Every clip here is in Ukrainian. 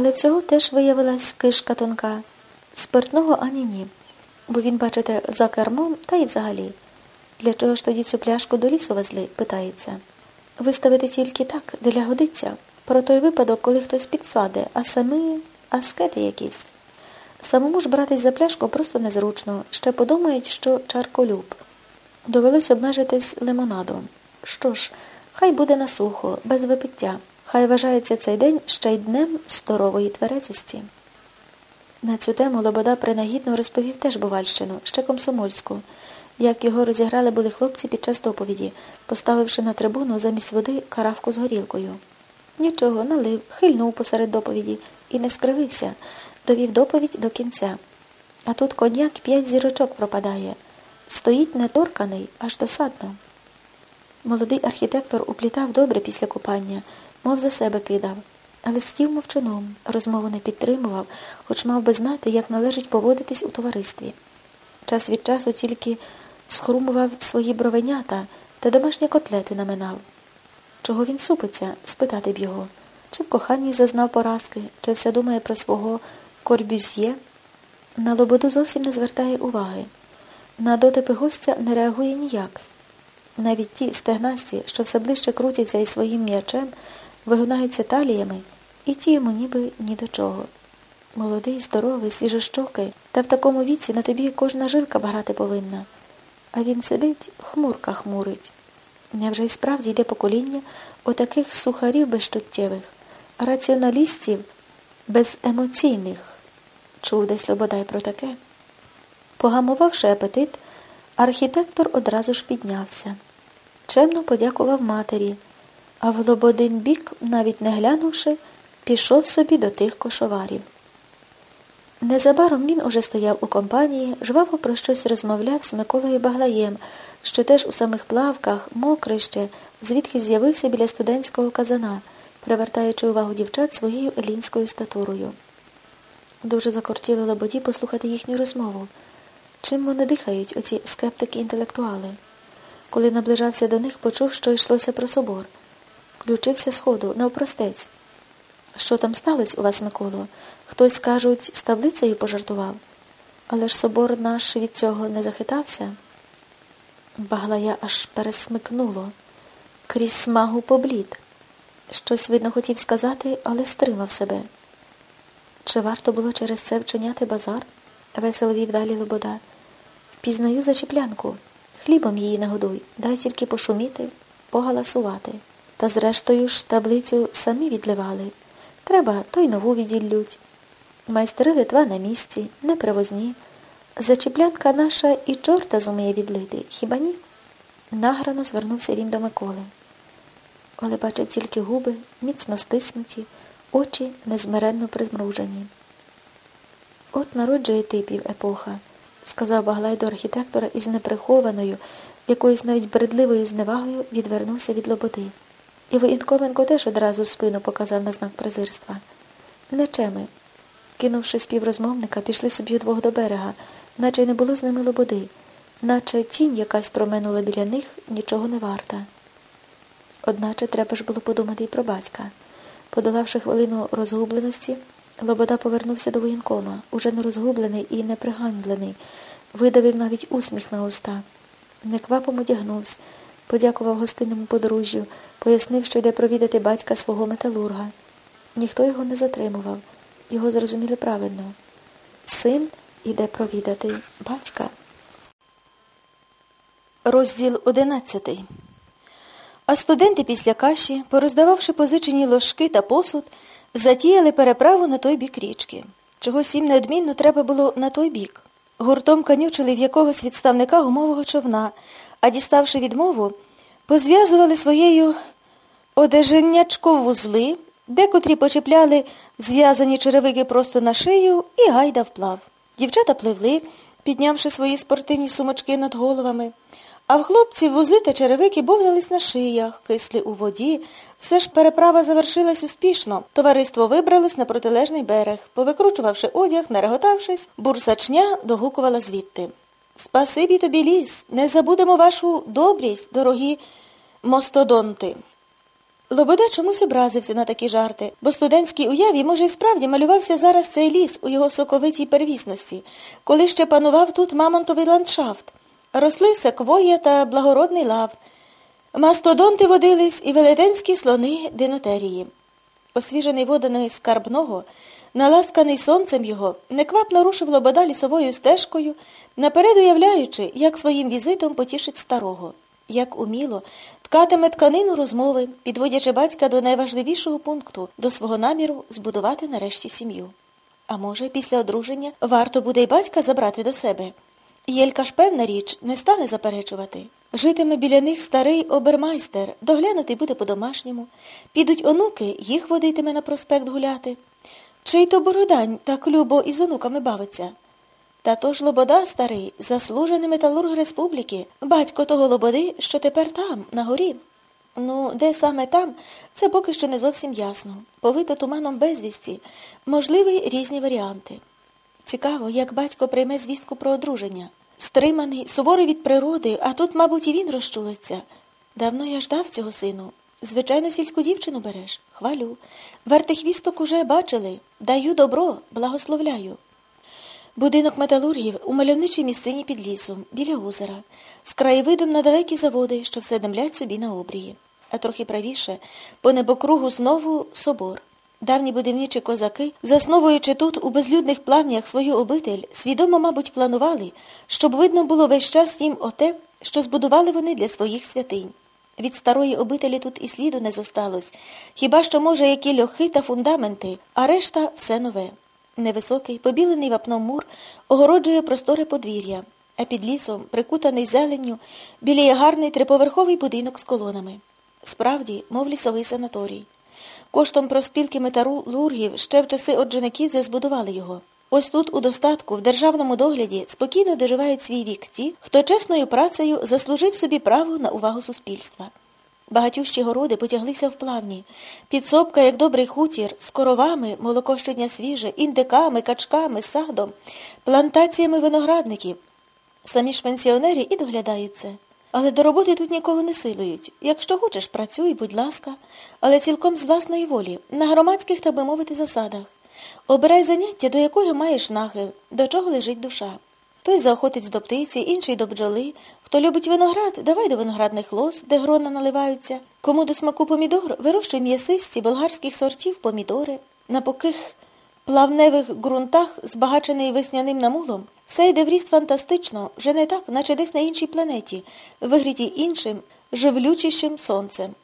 Але в цього теж виявилась кишка тонка. Спиртного ані ні. Бо він, бачите, за кермом та й взагалі. Для чого ж тоді цю пляшку до лісу везли, питається. Виставити тільки так, для годиться. Про той випадок, коли хтось підсаде, а самі аскети якісь. Самому ж братись за пляшку просто незручно. Ще подумають, що чарколюб. Довелось обмежитись лимонадом. Що ж, хай буде на сухо, без випиття. Хай вважається цей день ще й днем здорової тверезості. На цю тему Лобода принагідно розповів теж Бувальщину, ще комсомольську, як його розіграли були хлопці під час доповіді, поставивши на трибуну замість води каравку з горілкою. Нічого, налив, хильнув посеред доповіді і не скривився, довів доповідь до кінця. А тут коньяк п'ять зірочок пропадає. Стоїть неторканий, аж досадно. Молодий архітектор уплітав добре після купання, мов за себе кидав, але стів мовчаном, розмову не підтримував, хоч мав би знати, як належить поводитись у товаристві. Час від часу тільки схрумував свої бровенята та домашні котлети наминав. Чого він супиться, спитати б його, чи в коханні зазнав поразки, чи все думає про свого корбюз'є. На лободу зовсім не звертає уваги. На дотипи гостя не реагує ніяк. Навіть ті стегнасті, що все ближче крутяться із своїм м'ячем, вигинаються таліями, і ті йому ніби ні до чого. Молодий, здоровий, свіжощокий, та в такому віці на тобі кожна жилка баграти повинна. А він сидить, хмурка хмурить. Невже й справді йде покоління отаких сухарів безчуттєвих, раціоналістів беземоційних? Чув десь Лободай про таке. Погамувавши апетит, архітектор одразу ж піднявся. Чемно подякував матері, а в Лободин бік, навіть не глянувши, пішов собі до тих кошоварів. Незабаром він уже стояв у компанії, жваво про щось розмовляв з Миколою Баглаєм, що теж у самих плавках, мокрий ще, звідки з'явився біля студентського казана, привертаючи увагу дівчат своєю елінською статурою. Дуже закортіло Лободі послухати їхню розмову. Чим вони дихають, оці скептики-інтелектуали? Коли наближався до них, почув, що йшлося про собор. Включився сходу, навпростець. Що там сталося у вас, Миколо? Хтось, кажуть, з таблицею пожартував. Але ж собор наш від цього не захитався. Баглая аж пересмикнуло. Крізь смагу поблід. Щось, видно, хотів сказати, але стримав себе. Чи варто було через це вчиняти базар? весело вів далі Лобода. Впізнаю зачіплянку. Хлібом її нагодуй, дай тільки пошуміти, погаласувати. Та зрештою ж таблицю самі відливали. Треба, то й нову віділлють. Майстри Литва на місці, не привозні. Зачіплянка наша і чорта зуміє відлити, хіба ні? Награно звернувся він до Миколи. Але бачив тільки губи, міцно стиснуті, очі незмиренно призмружені. От народжує типів епоха, сказав Баглай до архітектора із неприхованою, якоюсь навіть бредливою зневагою відвернувся від лоботи. І воєнковенко теж одразу спину показав на знак презирства. Нечеми. Кинувши співрозмовника, пішли собі вдвох до берега, наче й не було з ними лободи, наче тінь якась променула біля них, нічого не варта. Одначе треба ж було подумати й про батька. Подолавши хвилину розгубленості, Лобода повернувся до воєнкома, уже не розгублений і не пригандлений, видавив навіть усміх на уста. Неквапом одягнувся, подякував гостинному подружжю, пояснив, що йде провідати батька свого металурга. Ніхто його не затримував, його зрозуміли правильно. Син іде провідати батька. Розділ одинадцятий. А студенти після каші, пороздававши позичені ложки та посуд, затіяли переправу на той бік річки. Чогось їм неодмінно треба було на той бік. Гуртом канючили в якогось відставника гумового човна, а діставши відмову, позв'язували своєю одеженнячко вузли, декотрі почепляли зв'язані черевики просто на шию і гайда вплав. Дівчата пливли, піднявши свої спортивні сумочки над головами. А в хлопців вузли та черевики бовдались на шиях, кисли у воді. Все ж переправа завершилась успішно. Товариство вибралось на протилежний берег. Повикручувавши одяг, нареготавшись, бурсачня догукувала звідти. Спасибі тобі ліс, не забудемо вашу добрість, дорогі мостодонти. Лобода чомусь образився на такі жарти, бо студентській уяві, може, і справді малювався зараз цей ліс у його соковитій первісності, коли ще панував тут мамонтовий ландшафт. Росли секвоя та благородний лав. Мастодонти водились і велетенські слони динотерії. Освіжений воданими скарбного, наласканий сонцем його, неквапно рушив лобода лісовою стежкою, наперед уявляючи, як своїм візитом потішить старого, як уміло ткатиме тканину розмови, підводячи батька до найважливішого пункту, до свого наміру збудувати нарешті сім'ю. А може, після одруження варто буде й батька забрати до себе. Єлька ж, певна річ, не стане заперечувати. Житиме біля них старий обермайстер, доглянутий буде по-домашньому. Підуть онуки, їх водитиме на проспект гуляти. Чий то бородань так любо із онуками бавиться. Та то ж Лобода старий, заслужений металург республіки, батько того Лободи, що тепер там, на горі. Ну, де саме там, це поки що не зовсім ясно. Повито туманом безвісті, можливі різні варіанти. Цікаво, як батько прийме звістку про одруження. Стриманий, суворий від природи, а тут, мабуть, і він розчулиться. Давно я ждав цього сину. Звичайно, сільську дівчину береш. Хвалю. Вертихвісток уже бачили. Даю добро, благословляю. Будинок металургів у мальовничій місцині під лісом, біля озера, з краєвидом на далекі заводи, що все демлять собі на обрії. А трохи правіше, по небокругу знову собор. Давні будівничі козаки, засновуючи тут у безлюдних плавнях свою обитель, свідомо, мабуть, планували, щоб видно було весь час їм оте, що збудували вони для своїх святинь. Від старої обителі тут і сліду не зосталось, хіба що, може, які льохи та фундаменти, а решта все нове. Невисокий, побілений вапном мур огороджує просторе подвір'я, а під лісом, прикутаний зеленню, біліє гарний триповерховий будинок з колонами. Справді, мов лісовий санаторій. Коштом проспілки металургів ще в часи Орджоникідзе збудували його. Ось тут, у достатку, в державному догляді, спокійно доживають свій вік ті, хто чесною працею заслужив собі право на увагу суспільства. Багатющі городи потяглися в плавні. Підсобка, як добрий хутір, з коровами, молоко щодня свіже, індиками, качками, садом, плантаціями виноградників. Самі ж пенсіонери і доглядають це. Але до роботи тут нікого не силують. Якщо хочеш, працюй, будь ласка, але цілком з власної волі, на громадських, так би мовити, засадах. Обирай заняття, до якого маєш нахил, до чого лежить душа. Той заохотився до птиці, інший до бджоли. Хто любить виноград, давай до виноградних лос, де грона наливаються. Кому до смаку помідор, вирощуй м'ясисті болгарських сортів помідори. На поких плавневих ґрунтах, збагачений весняним намулом, все йде в ріст фантастично, вже не так, наче десь на іншій планеті, вигріті іншим, живлючішим сонцем.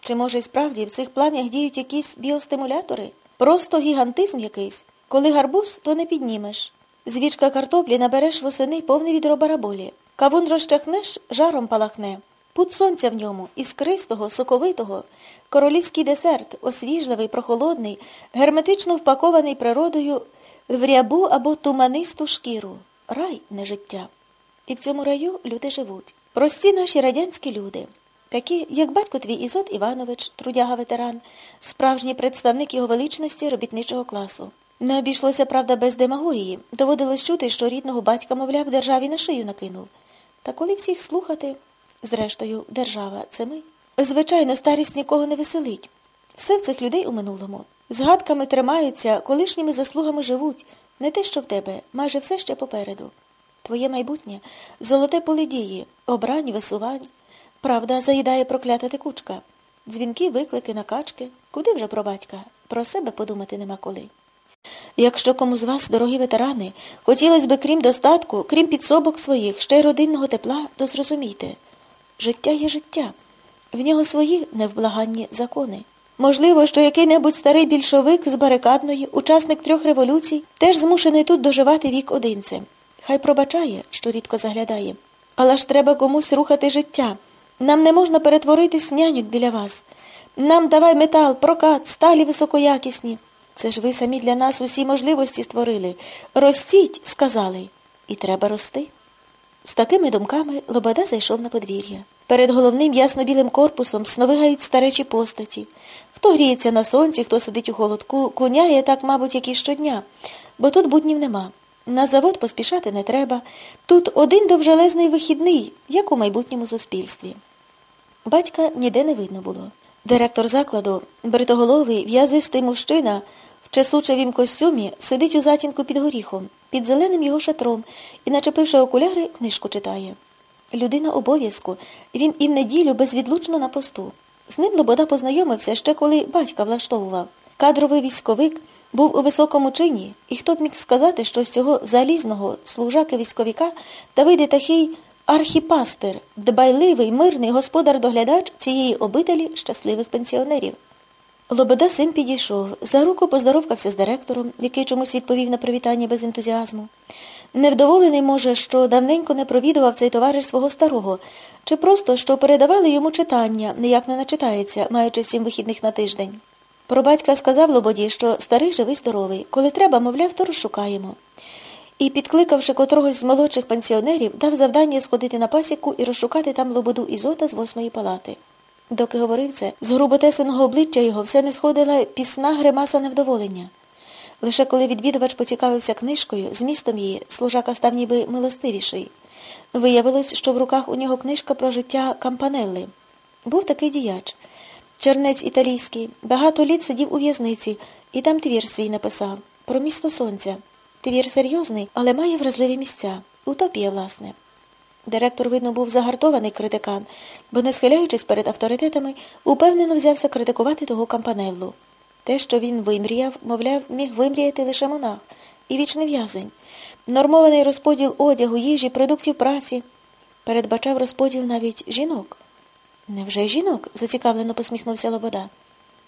Чи, може, і справді в цих плавнях діють якісь біостимулятори? Просто гігантизм якийсь. Коли гарбуз, то не піднімеш. Звічка картоплі набереш восени повний відро бараболі. Кавун розчахнеш, жаром палахне. Пут сонця в ньому, іскристого, соковитого, королівський десерт, освіжливий, прохолодний, герметично впакований природою в рябу або туманисту шкіру. Рай не життя. І в цьому раю люди живуть. Прості наші радянські люди. Такі, як батько твій Ізот Іванович, трудяга ветеран, справжній представник його величності робітничого класу. Не обійшлося, правда, без демагогії. Доводилось чути, що рідного батька, мовляв, державі на шию накинув. Та коли всіх слухати, зрештою, держава це ми. Звичайно, старість нікого не веселить. Все в цих людей у минулому. Згадками тримаються, колишніми заслугами живуть. Не те, що в тебе, майже все ще попереду. Твоє майбутнє золоте поле дії, обрань, висувань. Правда, заїдає проклята текучка. Дзвінки, виклики, накачки. Куди вже про батька? Про себе подумати нема коли. Якщо кому з вас, дорогі ветерани, хотілося би, крім достатку, крім підсобок своїх, ще й родинного тепла, то зрозумійте. Життя є життя. В нього свої невблаганні закони. Можливо, що який-небудь старий більшовик з барикадної, учасник трьох революцій, теж змушений тут доживати вік одинцем. Хай пробачає, що рідко заглядає. Але ж треба комусь рухати життя. Нам не можна перетворитись нянюк біля вас. Нам давай метал, прокат, сталі високоякісні. Це ж ви самі для нас усі можливості створили. Ростіть, сказали, і треба рости. З такими думками Лобода зайшов на подвір'я. Перед головним ясно-білим корпусом сновигають старечі постаті. Хто гріється на сонці, хто сидить у холодку, куняє так, мабуть, як і щодня, бо тут буднів нема. На завод поспішати не треба. Тут один довжелезний вихідний, як у майбутньому суспільстві. Батька ніде не видно було. Директор закладу, бритоголовий, в'язистий мужчина в чесучевім костюмі сидить у затінку під горіхом, під зеленим його шатром і, начепивши окуляри, книжку читає. Людина обов'язку, він і в неділю безвідлучно на посту. З ним Лобода познайомився ще коли батька влаштовував. Кадровий військовик був у високому чині, і хто б міг сказати, що з цього залізного служаки військовика вийде такий архіпастер, дбайливий, мирний господар-доглядач цієї обителі щасливих пенсіонерів. Лобода син підійшов, за руку поздоровкався з директором, який чомусь відповів на привітання без ентузіазму. Невдоволений, може, що давненько не провідував цей товариш свого старого, чи просто що передавали йому читання, ніяк не начитається, маючи сім вихідних на тиждень. Про батька сказав Лободі, що старий живий здоровий, коли треба, мовляв, то розшукаємо. І, підкликавши котрогось з молодших пенсіонерів, дав завдання сходити на пасіку і розшукати там Лободу Ізота з восьмої палати. Доки говорив це, з груботесеного обличчя його все не сходила пісна гримаса невдоволення. Лише коли відвідувач поцікавився книжкою, змістом її служака став ніби милостивіший. Виявилось, що в руках у нього книжка про життя Кампанелли. Був такий діяч. Чернець італійський, багато літ сидів у в'язниці і там твір свій написав про місто сонця. Твір серйозний, але має вразливі місця. Утопія, власне. Директор, видно, був загартований критикан, бо, не схиляючись перед авторитетами, упевнено взявся критикувати того кампанеллу. Те, що він вимріяв, мовляв, міг вимріяти лише монах і вічний в'язень. Нормований розподіл одягу, їжі, продуктів праці. Передбачав розподіл навіть жінок. Невже жінок? зацікавлено посміхнувся Лобода.